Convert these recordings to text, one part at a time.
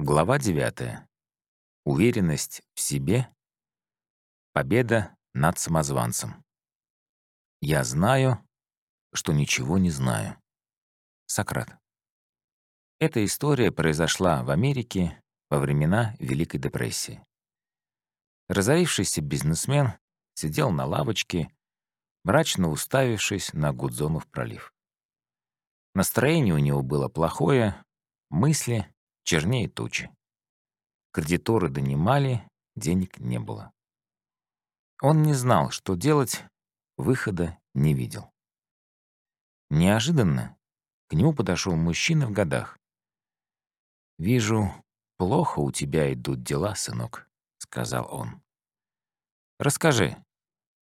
Глава 9. Уверенность в себе. Победа над самозванцем. Я знаю, что ничего не знаю. Сократ. Эта история произошла в Америке во времена Великой депрессии. Разорившийся бизнесмен сидел на лавочке, мрачно уставившись на Гудзонов пролив. Настроение у него было плохое, мысли чернее тучи. Кредиторы донимали, денег не было. Он не знал, что делать, выхода не видел. Неожиданно к нему подошел мужчина в годах. «Вижу, плохо у тебя идут дела, сынок», — сказал он. «Расскажи,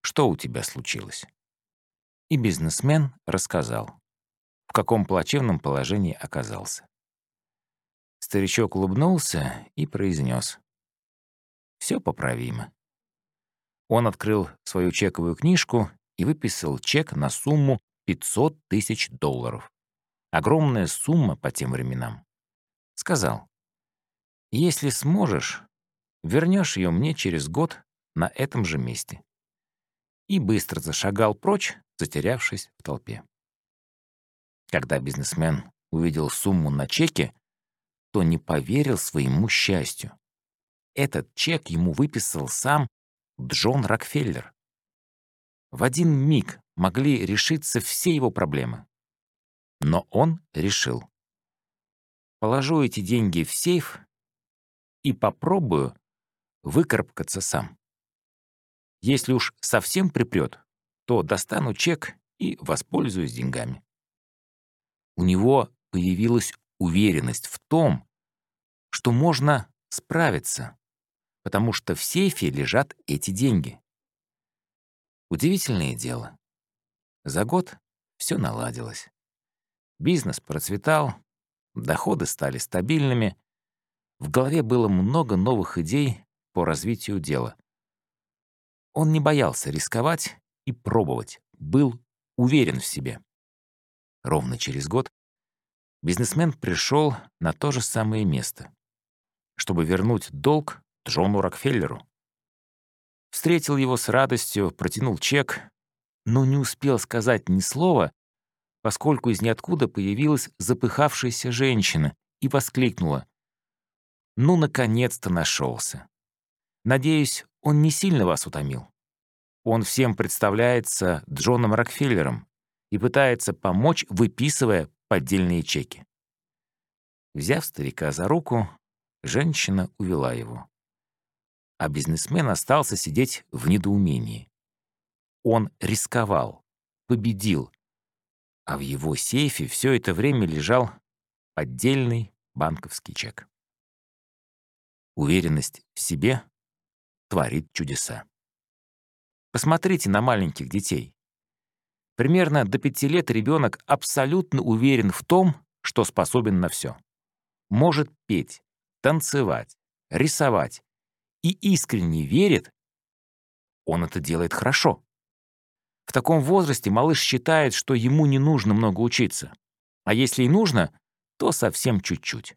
что у тебя случилось?» И бизнесмен рассказал, в каком плачевном положении оказался. Старичок улыбнулся и произнес. «Все поправимо». Он открыл свою чековую книжку и выписал чек на сумму 500 тысяч долларов. Огромная сумма по тем временам. Сказал, «Если сможешь, вернешь ее мне через год на этом же месте». И быстро зашагал прочь, затерявшись в толпе. Когда бизнесмен увидел сумму на чеке, кто не поверил своему счастью. Этот чек ему выписал сам Джон Рокфеллер. В один миг могли решиться все его проблемы. Но он решил. Положу эти деньги в сейф и попробую выкарабкаться сам. Если уж совсем припрет, то достану чек и воспользуюсь деньгами. У него появилась уверенность в том, что можно справиться, потому что в сейфе лежат эти деньги. Удивительное дело. За год все наладилось. Бизнес процветал, доходы стали стабильными, в голове было много новых идей по развитию дела. Он не боялся рисковать и пробовать, был уверен в себе. Ровно через год бизнесмен пришел на то же самое место, чтобы вернуть долг Джону Рокфеллеру. Встретил его с радостью, протянул чек, но не успел сказать ни слова, поскольку из ниоткуда появилась запыхавшаяся женщина и воскликнула. «Ну, наконец-то нашелся. Надеюсь, он не сильно вас утомил. Он всем представляется Джоном Рокфеллером и пытается помочь, выписывая поддельные чеки. Взяв старика за руку, женщина увела его. А бизнесмен остался сидеть в недоумении. Он рисковал, победил, а в его сейфе все это время лежал поддельный банковский чек. Уверенность в себе творит чудеса. Посмотрите на маленьких детей. Примерно до пяти лет ребенок абсолютно уверен в том, что способен на все. Может петь, танцевать, рисовать и искренне верит, он это делает хорошо. В таком возрасте малыш считает, что ему не нужно много учиться. А если и нужно, то совсем чуть-чуть.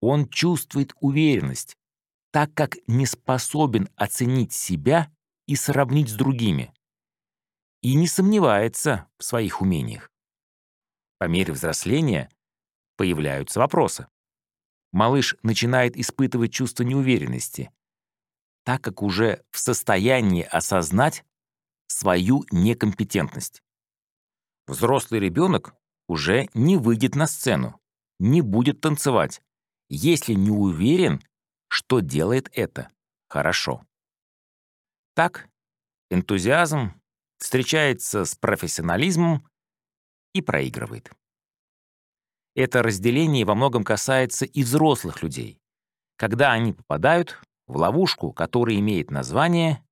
Он чувствует уверенность, так как не способен оценить себя и сравнить с другими и не сомневается в своих умениях. По мере взросления появляются вопросы. Малыш начинает испытывать чувство неуверенности, так как уже в состоянии осознать свою некомпетентность. Взрослый ребенок уже не выйдет на сцену, не будет танцевать, если не уверен, что делает это хорошо. Так, энтузиазм встречается с профессионализмом и проигрывает. Это разделение во многом касается и взрослых людей, когда они попадают в ловушку, которая имеет название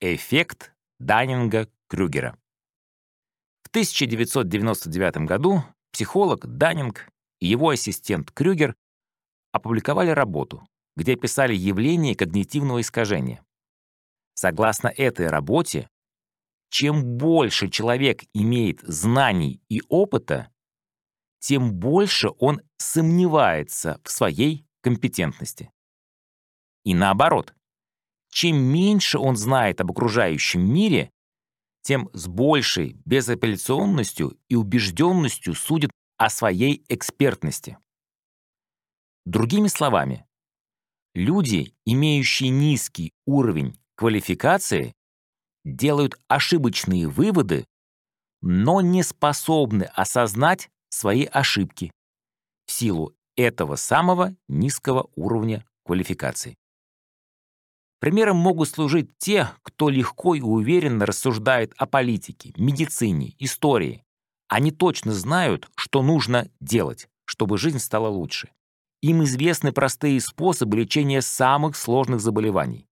«эффект Даннинга-Крюгера». В 1999 году психолог Даннинг и его ассистент Крюгер опубликовали работу, где описали явление когнитивного искажения. Согласно этой работе, чем больше человек имеет знаний и опыта, тем больше он сомневается в своей компетентности. И наоборот, чем меньше он знает об окружающем мире, тем с большей безапелляционностью и убежденностью судит о своей экспертности. Другими словами, люди, имеющие низкий уровень квалификации, делают ошибочные выводы, но не способны осознать свои ошибки в силу этого самого низкого уровня квалификации. Примером могут служить те, кто легко и уверенно рассуждает о политике, медицине, истории. Они точно знают, что нужно делать, чтобы жизнь стала лучше. Им известны простые способы лечения самых сложных заболеваний.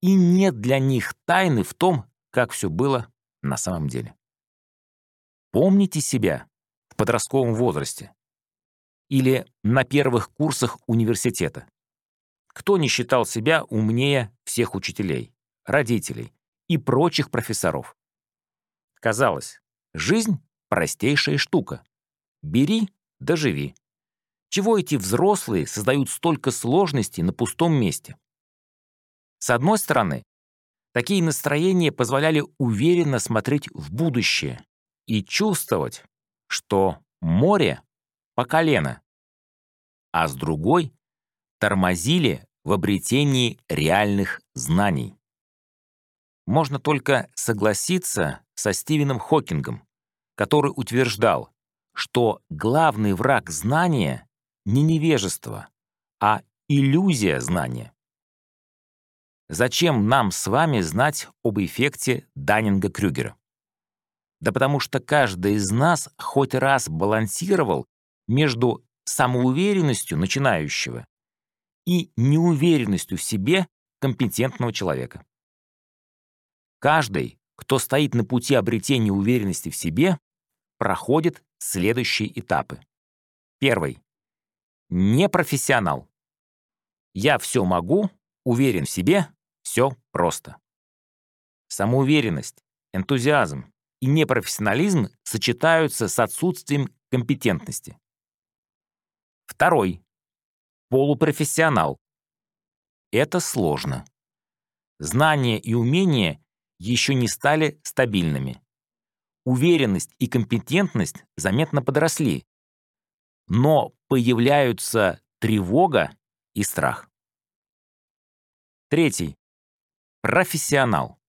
И нет для них тайны в том, как все было на самом деле. Помните себя в подростковом возрасте или на первых курсах университета. Кто не считал себя умнее всех учителей, родителей и прочих профессоров? Казалось, жизнь — простейшая штука. Бери да живи. Чего эти взрослые создают столько сложностей на пустом месте? С одной стороны, такие настроения позволяли уверенно смотреть в будущее и чувствовать, что море по колено, а с другой тормозили в обретении реальных знаний. Можно только согласиться со Стивеном Хокингом, который утверждал, что главный враг знания не невежество, а иллюзия знания. Зачем нам с вами знать об эффекте Даннинга-Крюгера? Да потому что каждый из нас хоть раз балансировал между самоуверенностью начинающего и неуверенностью в себе компетентного человека. Каждый, кто стоит на пути обретения уверенности в себе, проходит следующие этапы. Первый. Непрофессионал. Я все могу, уверен в себе, все просто. Самоуверенность, энтузиазм и непрофессионализм сочетаются с отсутствием компетентности. Второй полупрофессионал. Это сложно. Знания и умения еще не стали стабильными. Уверенность и компетентность заметно подросли, но появляются тревога и страх. Третий. Профессионал.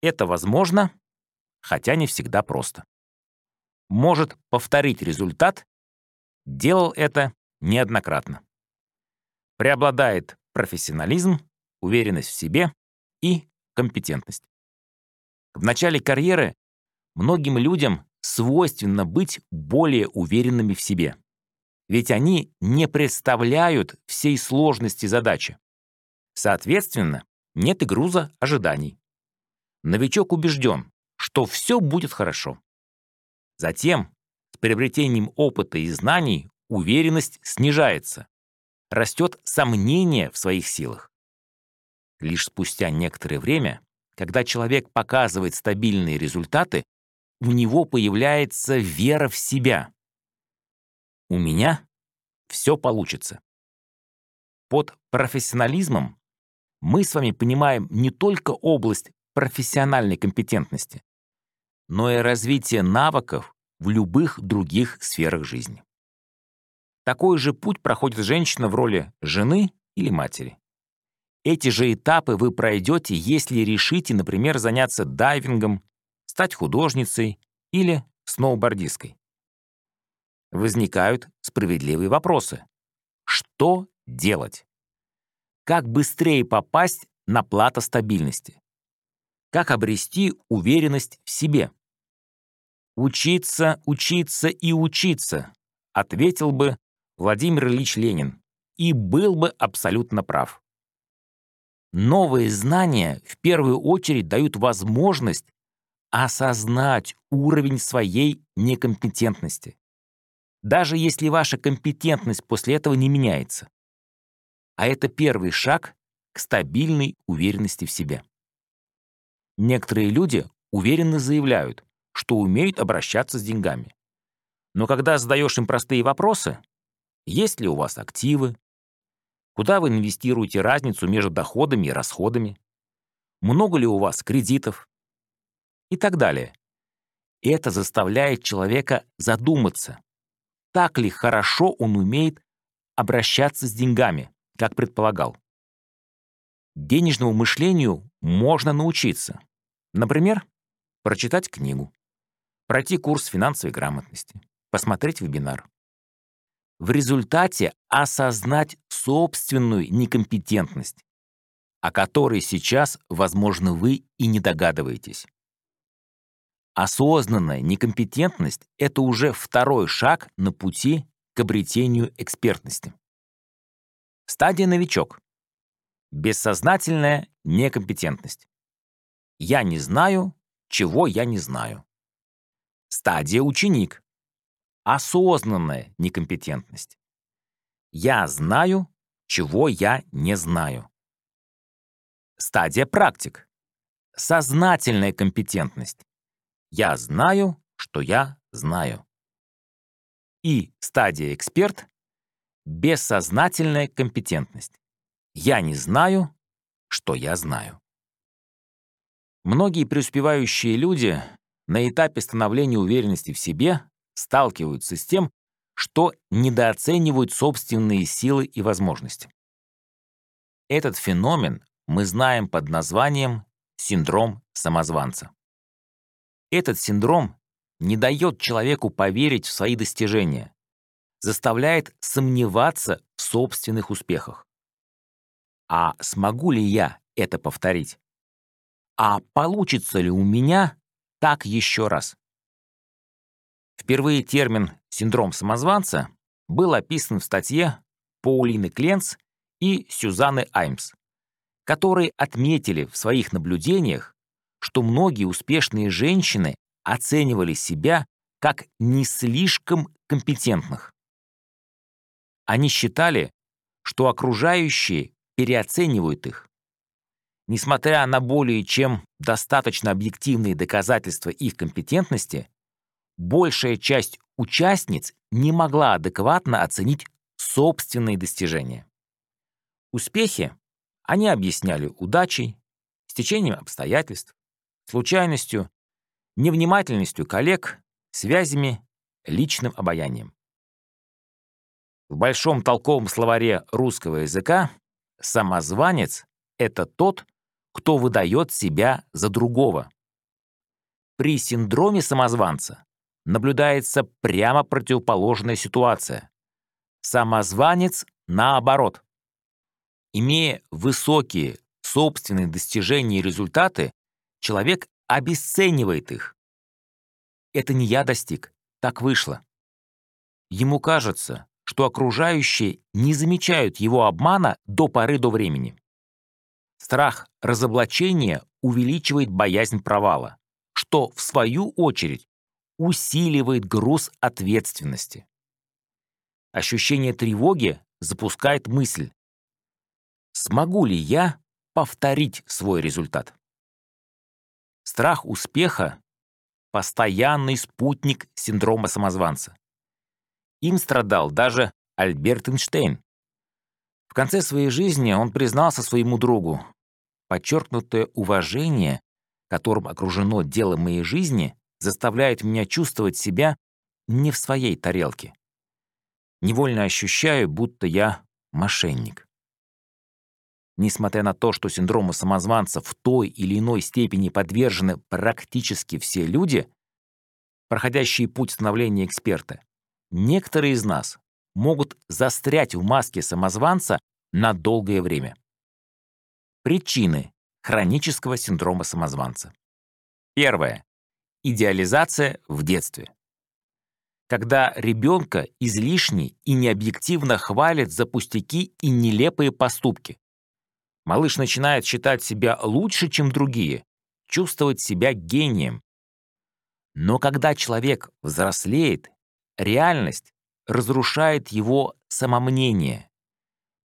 Это возможно, хотя не всегда просто. Может повторить результат, делал это неоднократно преобладает профессионализм, уверенность в себе и компетентность. В начале карьеры многим людям свойственно быть более уверенными в себе. Ведь они не представляют всей сложности задачи. Соответственно, нет и груза ожиданий. Новичок убежден, что все будет хорошо. Затем, с приобретением опыта и знаний, уверенность снижается, растет сомнение в своих силах. Лишь спустя некоторое время, когда человек показывает стабильные результаты, у него появляется вера в себя. У меня все получится. Под профессионализмом мы с вами понимаем не только область профессиональной компетентности, но и развитие навыков в любых других сферах жизни. Такой же путь проходит женщина в роли жены или матери. Эти же этапы вы пройдете, если решите, например, заняться дайвингом, стать художницей или сноубордисткой. Возникают справедливые вопросы. Что делать? Как быстрее попасть на плато стабильности? Как обрести уверенность в себе? Учиться, учиться и учиться, ответил бы Владимир Ильич Ленин, и был бы абсолютно прав. Новые знания в первую очередь дают возможность осознать уровень своей некомпетентности, даже если ваша компетентность после этого не меняется. А это первый шаг к стабильной уверенности в себе. Некоторые люди уверенно заявляют, что умеют обращаться с деньгами. Но когда задаешь им простые вопросы, есть ли у вас активы? Куда вы инвестируете разницу между доходами и расходами? Много ли у вас кредитов? И так далее. Это заставляет человека задуматься, так ли хорошо он умеет обращаться с деньгами, как предполагал. Денежному мышлению можно научиться. Например, прочитать книгу, пройти курс финансовой грамотности, посмотреть вебинар. В результате осознать собственную некомпетентность, о которой сейчас, возможно, вы и не догадываетесь. Осознанная некомпетентность — это уже второй шаг на пути к обретению экспертности. Стадия новичок. Бессознательная некомпетентность. Я не знаю, чего я не знаю. Стадия ученик. Осознанная некомпетентность. Я знаю, чего я не знаю. Стадия практик. Сознательная компетентность. Я знаю, что я знаю. И стадия эксперт — бессознательная компетентность. Я не знаю, что я знаю. Многие преуспевающие люди на этапе становления уверенности в себе сталкиваются с тем, что недооценивают собственные силы и возможности. Этот феномен мы знаем под названием синдром самозванца. Этот синдром не дает человеку поверить в свои достижения, заставляет сомневаться в собственных успехах. А смогу ли я это повторить? А получится ли у меня так еще раз? Впервые термин «синдром самозванца» был описан в статье Паулины Кленц и Сюзанны Аймс, которые отметили в своих наблюдениях, что многие успешные женщины оценивали себя как не слишком компетентных. Они считали, что окружающие переоценивают их. Несмотря на более чем достаточно объективные доказательства их компетентности, большая часть участниц не могла адекватно оценить собственные достижения. Успехи они объясняли удачей, стечением обстоятельств, случайностью, невнимательностью коллег, связями, личным обаянием. В большом толковом словаре русского языка самозванец — это тот, кто выдает себя за другого. При синдроме самозванца наблюдается прямо противоположная ситуация. Самозванец наоборот. Имея высокие собственные достижения и результаты, человек обесценивает их. Это не я достиг, так вышло. Ему кажется, что окружающие не замечают его обмана до поры до времени. Страх разоблачения увеличивает боязнь провала, что, в свою очередь, усиливает груз ответственности. Ощущение тревоги запускает мысль, смогу ли я повторить свой результат? Страх успеха — постоянный спутник синдрома самозванца. Им страдал даже Альберт Эйнштейн. В конце своей жизни он признался своему другу, подчеркнутое уважение, которым окружено дело моей жизни, заставляет меня чувствовать себя не в своей тарелке. Невольно ощущаю, будто я мошенник. Несмотря на то, что синдрому самозванца в той или иной степени подвержены практически все люди, проходящие путь становления эксперта, некоторые из нас могут застрять в маске самозванца на долгое время. Причины хронического синдрома самозванца. Первое. Идеализация в детстве. Когда ребенка излишне и необъективно хвалят за пустяки и нелепые поступки, Малыш начинает считать себя лучше, чем другие, чувствовать себя гением. Но когда человек взрослеет, реальность разрушает его самомнение.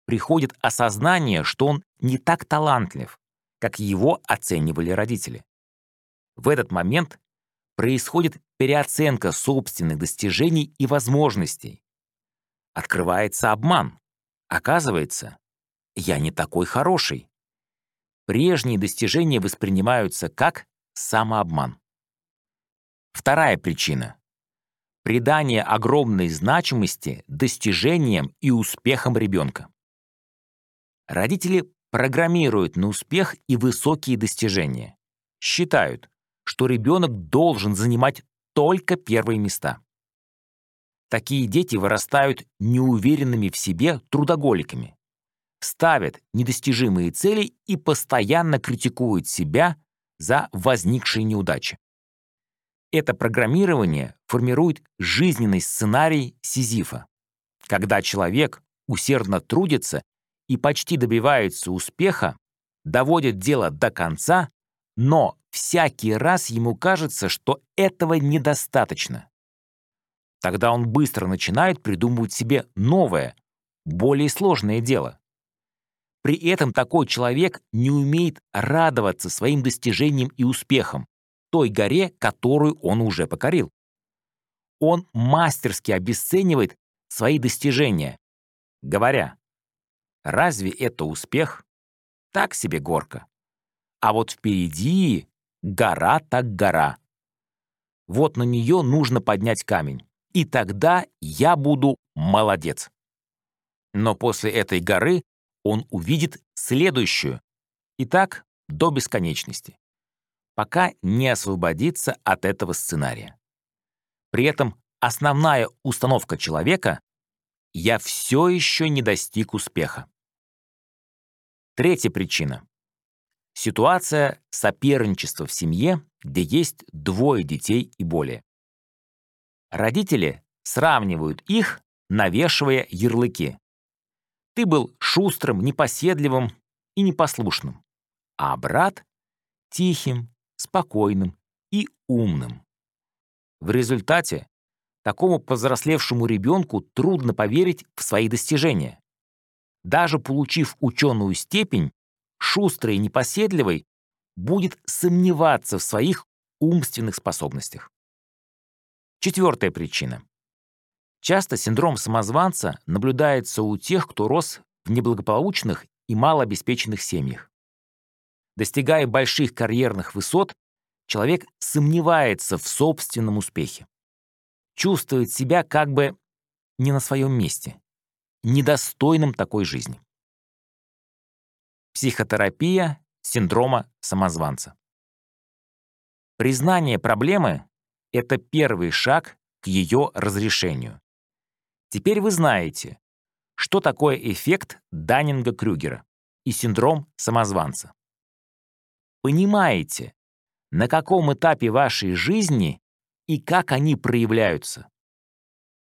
Приходит осознание, что он не так талантлив, как его оценивали родители. В этот момент происходит переоценка собственных достижений и возможностей. Открывается обман. Оказывается, «я не такой хороший». Прежние достижения воспринимаются как самообман. Вторая причина — придание огромной значимости достижениям и успехам ребенка. Родители программируют на успех и высокие достижения. Считают, что ребенок должен занимать только первые места. Такие дети вырастают неуверенными в себе трудоголиками, ставят недостижимые цели и постоянно критикуют себя за возникшие неудачи. Это программирование формирует жизненный сценарий Сизифа, когда человек усердно трудится и почти добивается успеха, доводит дело до конца, но всякий раз ему кажется, что этого недостаточно. Тогда он быстро начинает придумывать себе новое, более сложное дело. При этом такой человек не умеет радоваться своим достижениям и успехам, той горе, которую он уже покорил. Он мастерски обесценивает свои достижения, говоря, разве это успех? Так себе горка. А вот впереди гора так гора. Вот на нее нужно поднять камень, и тогда я буду молодец. Но после этой горы он увидит следующую. И так до бесконечности. Пока не освободится от этого сценария. При этом основная установка человека — я все еще не достиг успеха. Третья причина. Ситуация соперничества в семье, где есть двое детей и более. Родители сравнивают их, навешивая ярлыки. Ты был шустрым, непоседливым и непослушным, а брат — тихим, спокойным и умным. В результате такому повзрослевшему ребенку трудно поверить в свои достижения. Даже получив ученую степень, шустрый и непоседливый будет сомневаться в своих умственных способностях. Четвертая причина. Часто синдром самозванца наблюдается у тех, кто рос в неблагополучных и малообеспеченных семьях. Достигая больших карьерных высот, человек сомневается в собственном успехе. Чувствует себя как бы не на своем месте, недостойным такой жизни. Психотерапия синдрома самозванца. Признание проблемы — это первый шаг к ее разрешению. Теперь вы знаете, что такое эффект Даннинга-Крюгера и синдром самозванца. Понимаете, на каком этапе вашей жизни и как они проявляются.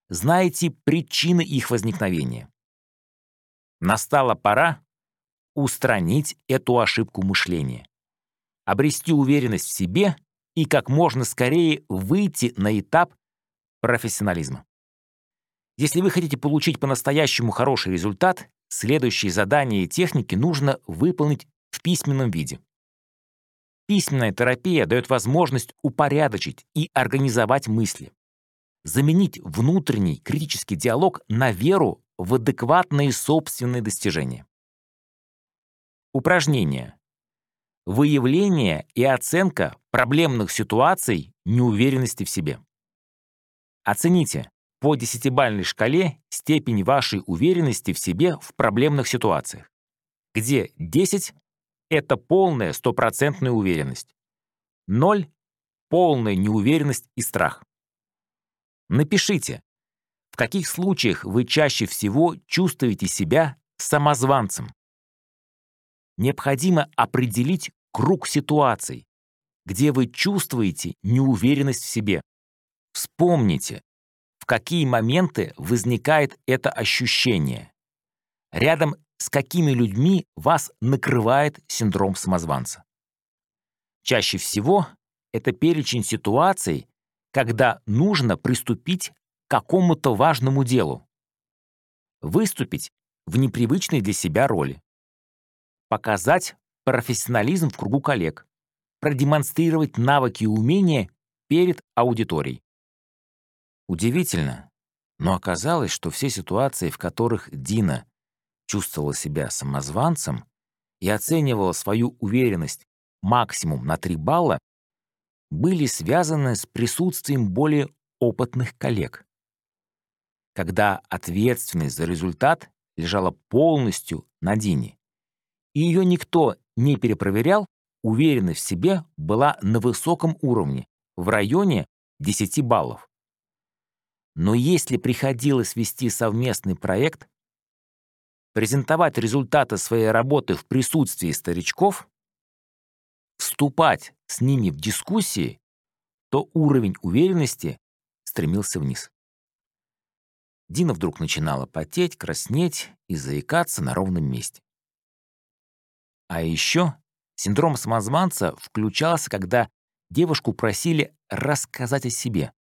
Знаете причины их возникновения. Настала пора устранить эту ошибку мышления, обрести уверенность в себе и как можно скорее выйти на этап профессионализма. Если вы хотите получить по-настоящему хороший результат, следующие задания и техники нужно выполнить в письменном виде. Письменная терапия дает возможность упорядочить и организовать мысли, заменить внутренний критический диалог на веру в адекватные собственные достижения. Упражнение. Выявление и оценка проблемных ситуаций неуверенности в себе. Оцените по десятибалльной шкале степень вашей уверенности в себе в проблемных ситуациях, где 10 — это полная стопроцентная уверенность, 0 — полная неуверенность и страх. Напишите, в каких случаях вы чаще всего чувствуете себя самозванцем. Необходимо определить круг ситуаций, где вы чувствуете неуверенность в себе. Вспомните, в какие моменты возникает это ощущение. Рядом с какими людьми вас накрывает синдром самозванца. Чаще всего это перечень ситуаций, когда нужно приступить к какому-то важному делу. Выступить в непривычной для себя роли показать профессионализм в кругу коллег, продемонстрировать навыки и умения перед аудиторией. Удивительно, но оказалось, что все ситуации, в которых Дина чувствовала себя самозванцем и оценивала свою уверенность максимум на 3 балла, были связаны с присутствием более опытных коллег. Когда ответственность за результат лежала полностью на Дине, и ее никто не перепроверял, уверенность в себе была на высоком уровне, в районе 10 баллов. Но если приходилось вести совместный проект, презентовать результаты своей работы в присутствии старичков, вступать с ними в дискуссии, то уровень уверенности стремился вниз. Дина вдруг начинала потеть, краснеть и заикаться на ровном месте. А еще синдром самозванца включался, когда девушку просили рассказать о себе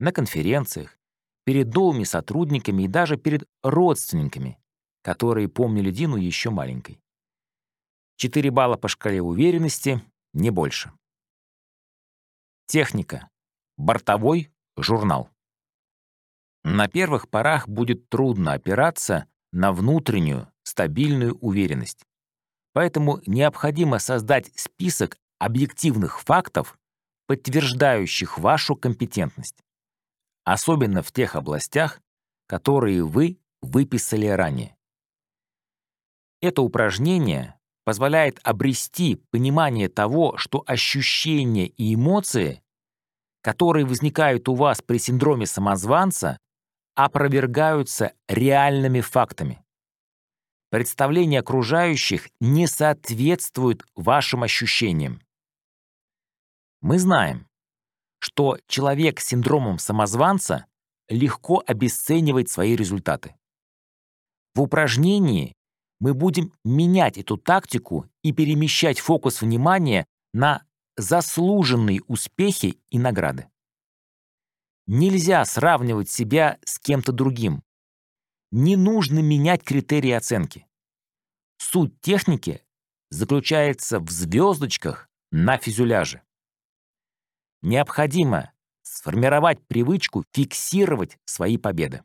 на конференциях, перед новыми сотрудниками и даже перед родственниками, которые помнили Дину еще маленькой. Четыре балла по шкале уверенности, не больше. Техника. Бортовой журнал. На первых порах будет трудно опираться на внутреннюю стабильную уверенность. Поэтому необходимо создать список объективных фактов, подтверждающих вашу компетентность особенно в тех областях, которые вы выписали ранее. Это упражнение позволяет обрести понимание того, что ощущения и эмоции, которые возникают у вас при синдроме самозванца, опровергаются реальными фактами. Представления окружающих не соответствуют вашим ощущениям. Мы знаем, что человек с синдромом самозванца легко обесценивает свои результаты. В упражнении мы будем менять эту тактику и перемещать фокус внимания на заслуженные успехи и награды. Нельзя сравнивать себя с кем-то другим. Не нужно менять критерии оценки. Суть техники заключается в звездочках на фюзеляже. Необходимо сформировать привычку фиксировать свои победы.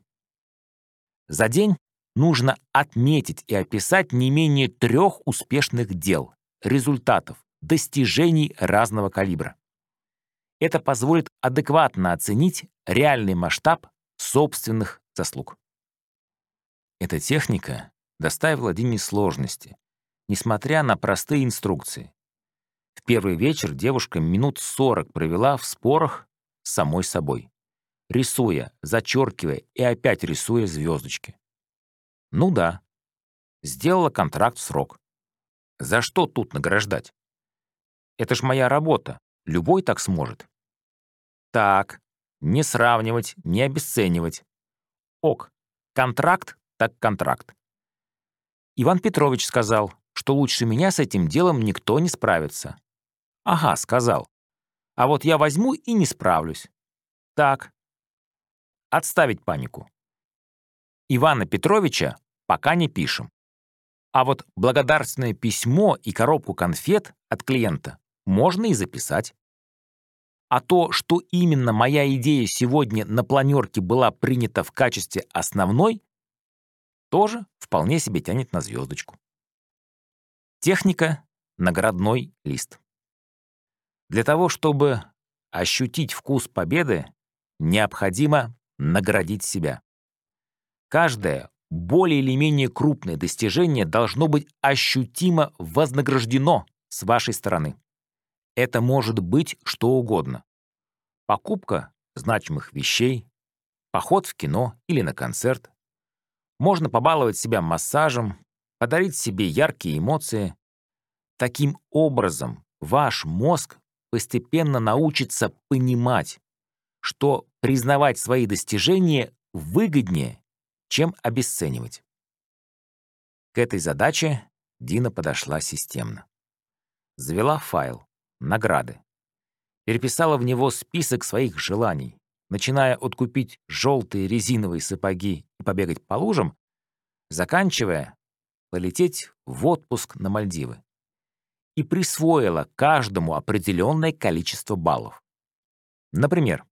За день нужно отметить и описать не менее трех успешных дел, результатов, достижений разного калибра. Это позволит адекватно оценить реальный масштаб собственных заслуг. Эта техника доставила Дине сложности, несмотря на простые инструкции. В первый вечер девушка минут сорок провела в спорах с самой собой, рисуя, зачеркивая и опять рисуя звездочки. Ну да, сделала контракт в срок. За что тут награждать? Это ж моя работа, любой так сможет. Так, не сравнивать, не обесценивать. Ок, контракт так контракт. Иван Петрович сказал, что лучше меня с этим делом никто не справится. Ага, сказал. А вот я возьму и не справлюсь. Так. Отставить панику. Ивана Петровича пока не пишем. А вот благодарственное письмо и коробку конфет от клиента можно и записать. А то, что именно моя идея сегодня на планерке была принята в качестве основной, тоже вполне себе тянет на звездочку. Техника — наградной лист. Для того, чтобы ощутить вкус победы, необходимо наградить себя. Каждое более или менее крупное достижение должно быть ощутимо вознаграждено с вашей стороны. Это может быть что угодно. Покупка значимых вещей, поход в кино или на концерт. Можно побаловать себя массажем, подарить себе яркие эмоции. Таким образом, ваш мозг постепенно научится понимать, что признавать свои достижения выгоднее, чем обесценивать. К этой задаче Дина подошла системно. Завела файл «Награды». Переписала в него список своих желаний, начиная от купить желтые резиновые сапоги и побегать по лужам, заканчивая полететь в отпуск на Мальдивы и присвоила каждому определенное количество баллов. Например,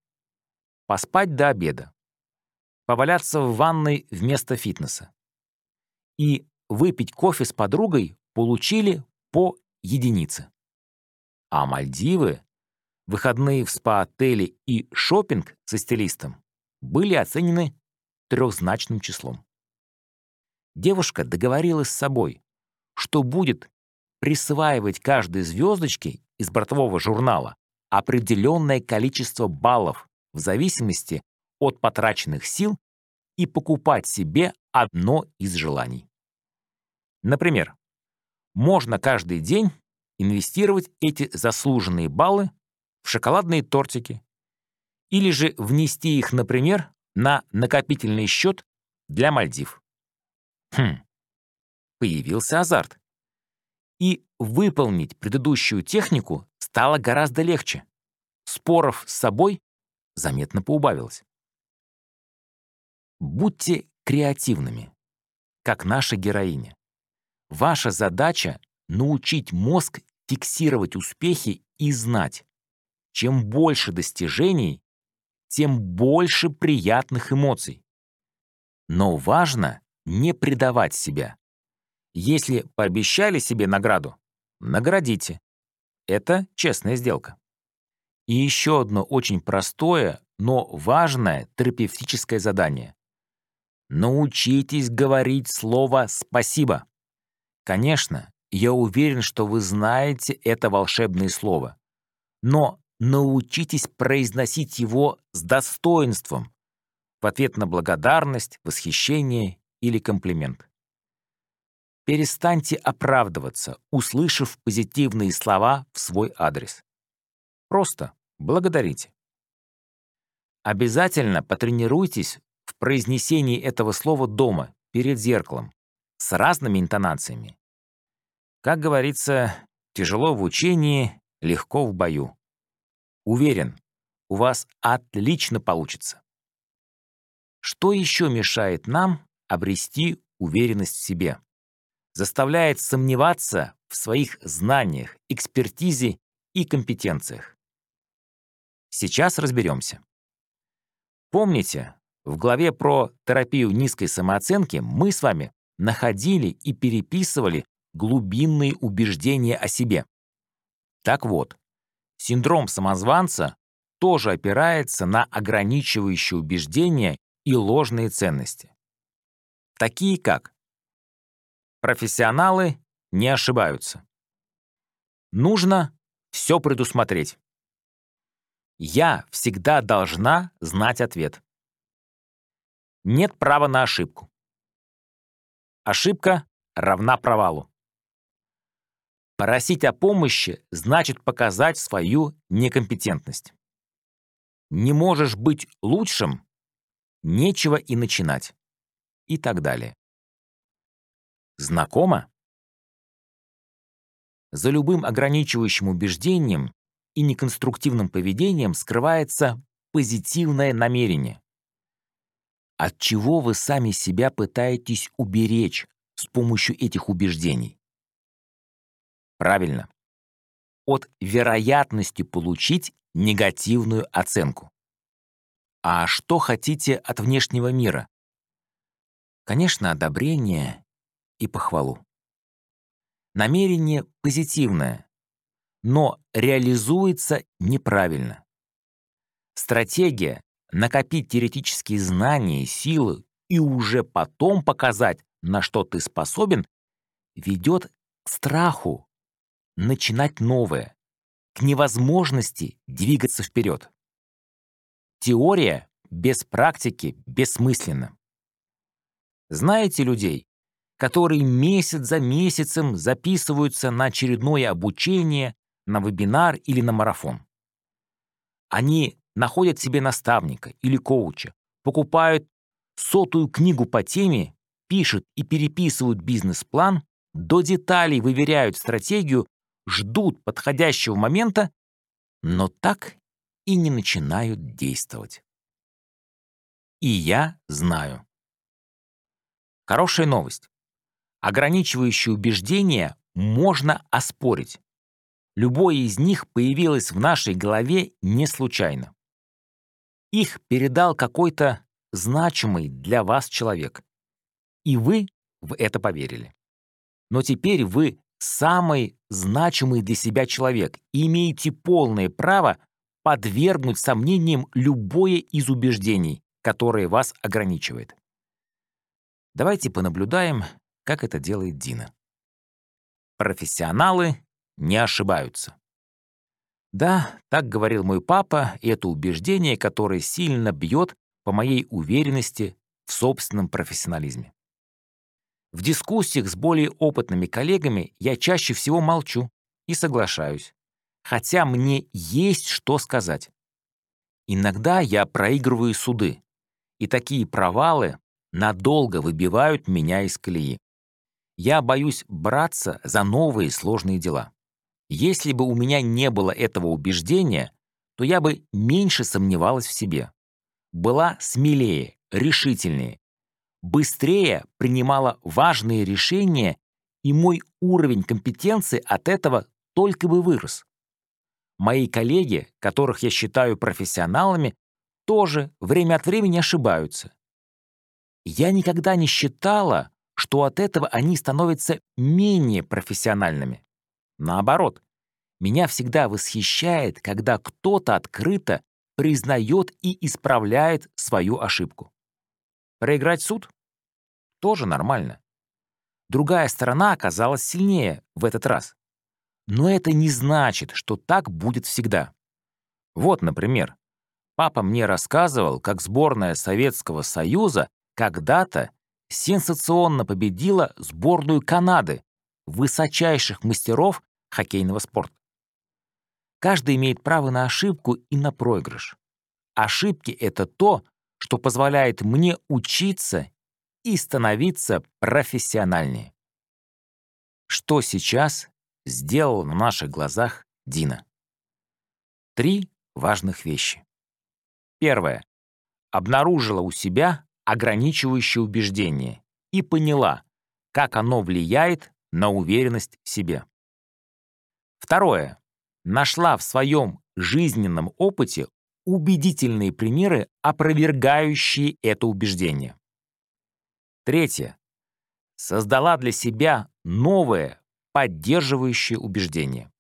поспать до обеда, поваляться в ванной вместо фитнеса и выпить кофе с подругой получили по единице. А Мальдивы, выходные в спа-отеле и шопинг со стилистом были оценены трехзначным числом. Девушка договорилась с собой, что будет присваивать каждой звездочке из бортового журнала определенное количество баллов в зависимости от потраченных сил и покупать себе одно из желаний. Например, можно каждый день инвестировать эти заслуженные баллы в шоколадные тортики или же внести их, например, на накопительный счет для Мальдив. Хм, появился азарт. И выполнить предыдущую технику стало гораздо легче. Споров с собой заметно поубавилось. Будьте креативными, как наша героиня. Ваша задача — научить мозг фиксировать успехи и знать, чем больше достижений, тем больше приятных эмоций. Но важно не предавать себя. Если пообещали себе награду, наградите. Это честная сделка. И еще одно очень простое, но важное терапевтическое задание. Научитесь говорить слово «спасибо». Конечно, я уверен, что вы знаете это волшебное слово. Но научитесь произносить его с достоинством в ответ на благодарность, восхищение или комплимент. Перестаньте оправдываться, услышав позитивные слова в свой адрес. Просто благодарите. Обязательно потренируйтесь в произнесении этого слова дома, перед зеркалом, с разными интонациями. Как говорится, тяжело в учении, легко в бою. Уверен, у вас отлично получится. Что еще мешает нам обрести уверенность в себе? Заставляет сомневаться в своих знаниях, экспертизе и компетенциях. Сейчас разберемся. Помните, в главе про терапию низкой самооценки мы с вами находили и переписывали глубинные убеждения о себе. Так вот, синдром самозванца тоже опирается на ограничивающие убеждения и ложные ценности. Такие как профессионалы не ошибаются. Нужно все предусмотреть. Я всегда должна знать ответ. Нет права на ошибку. Ошибка равна провалу. Просить о помощи значит показать свою некомпетентность. Не можешь быть лучшим, нечего и начинать. И так далее. Знакомо? За любым ограничивающим убеждением и неконструктивным поведением скрывается позитивное намерение. От чего вы сами себя пытаетесь уберечь с помощью этих убеждений? Правильно. От вероятности получить негативную оценку. А что хотите от внешнего мира? Конечно, одобрение и похвалу. Намерение позитивное, но реализуется неправильно. Стратегия — накопить теоретические знания, силы и уже потом показать, на что ты способен, ведет к страху начинать новое, к невозможности двигаться вперед. Теория без практики бессмысленна. Знаете людей, которые месяц за месяцем записываются на очередное обучение, на вебинар или на марафон. Они находят себе наставника или коуча, покупают сотую книгу по теме, пишут и переписывают бизнес-план, до деталей выверяют стратегию, ждут подходящего момента, но так и не начинают действовать. И я знаю. Хорошая новость. Ограничивающие убеждения можно оспорить. Любое из них появилось в нашей голове не случайно. Их передал какой-то значимый для вас человек. И вы в это поверили. Но теперь вы самый значимый для себя человек и имеете полное право подвергнуть сомнениям любое из убеждений, которое вас ограничивает. Давайте понаблюдаем, как это делает Дина. Профессионалы не ошибаются. Да, так говорил мой папа, и это убеждение, которое сильно бьет по моей уверенности в собственном профессионализме. В дискуссиях с более опытными коллегами я чаще всего молчу и соглашаюсь, хотя мне есть что сказать. Иногда я проигрываю суды, и такие провалы надолго выбивают меня из колеи. Я боюсь браться за новые сложные дела. Если бы у меня не было этого убеждения, то я бы меньше сомневалась в себе. Была смелее, решительнее, быстрее принимала важные решения, и мой уровень компетенции от этого только бы вырос. Мои коллеги, которых я считаю профессионалами, тоже время от времени ошибаются. Я никогда не считала, что от этого они становятся менее профессиональными. Наоборот, меня всегда восхищает, когда кто-то открыто признает и исправляет свою ошибку. Проиграть суд? Тоже нормально. Другая сторона оказалась сильнее в этот раз. Но это не значит, что так будет всегда. Вот, например, папа мне рассказывал, как сборная Советского Союза когда-то сенсационно победила сборную Канады, высочайших мастеров хоккейного спорта. Каждый имеет право на ошибку и на проигрыш. Ошибки — это то, что позволяет мне учиться и становиться профессиональнее. Что сейчас сделала на наших глазах Дина? Три важных вещи. Первое. Обнаружила у себя ограничивающее убеждение и поняла, как оно влияет на уверенность в себе. Второе. Нашла в своем жизненном опыте убедительные примеры, опровергающие это убеждение. Третье. Создала для себя новое, поддерживающее убеждение.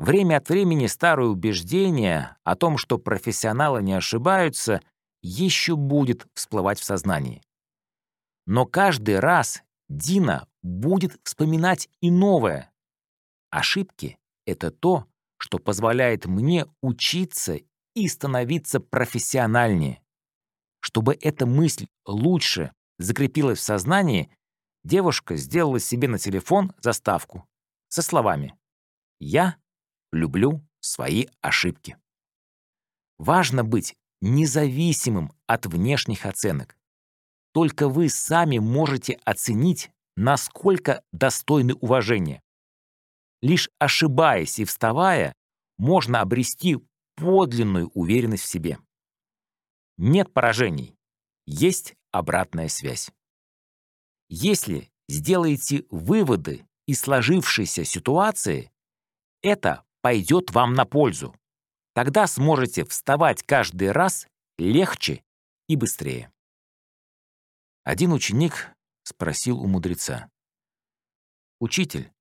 Время от времени старое убеждение о том, что профессионалы не ошибаются, еще будет всплывать в сознании. Но каждый раз Дина будет вспоминать и новое. Ошибки — это то, что позволяет мне учиться и становиться профессиональнее. Чтобы эта мысль лучше закрепилась в сознании, девушка сделала себе на телефон заставку со словами «Я люблю свои ошибки». Важно быть независимым от внешних оценок. Только вы сами можете оценить, насколько достойны уважения. Лишь ошибаясь и вставая, можно обрести подлинную уверенность в себе. Нет поражений, есть обратная связь. Если сделаете выводы из сложившейся ситуации, это пойдет вам на пользу. Тогда сможете вставать каждый раз легче и быстрее. Один ученик спросил у мудреца. «Учитель,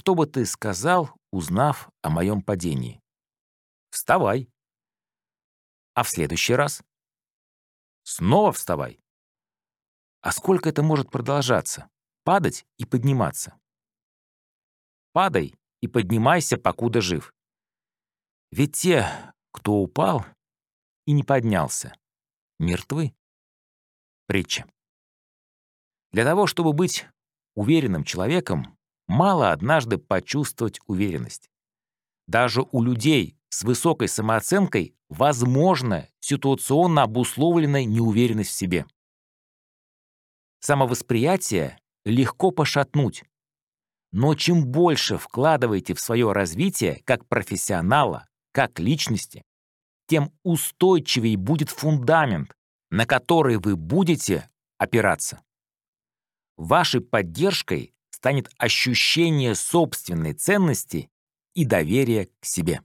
что бы ты сказал, узнав о моем падении? Вставай. А в следующий раз? Снова вставай. А сколько это может продолжаться? Падать и подниматься. Падай и поднимайся, покуда жив. Ведь те, кто упал и не поднялся, мертвы. Притча. Для того, чтобы быть уверенным человеком, мало однажды почувствовать уверенность. Даже у людей с высокой самооценкой возможна ситуационно обусловленная неуверенность в себе. Самовосприятие легко пошатнуть, но чем больше вкладываете в свое развитие как профессионала, как личности, тем устойчивее будет фундамент, на который вы будете опираться. Вашей поддержкой станет ощущение собственной ценности и доверия к себе.